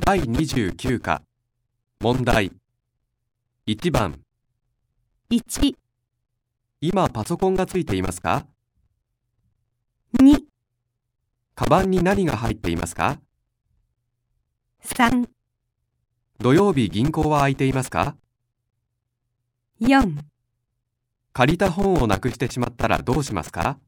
第29課。問題。1番。1、今パソコンがついていますか？2、カバンに何が入っていますか？3、土曜日銀行は開いていますか？4借りた本をなくしてしまったらどうしますか？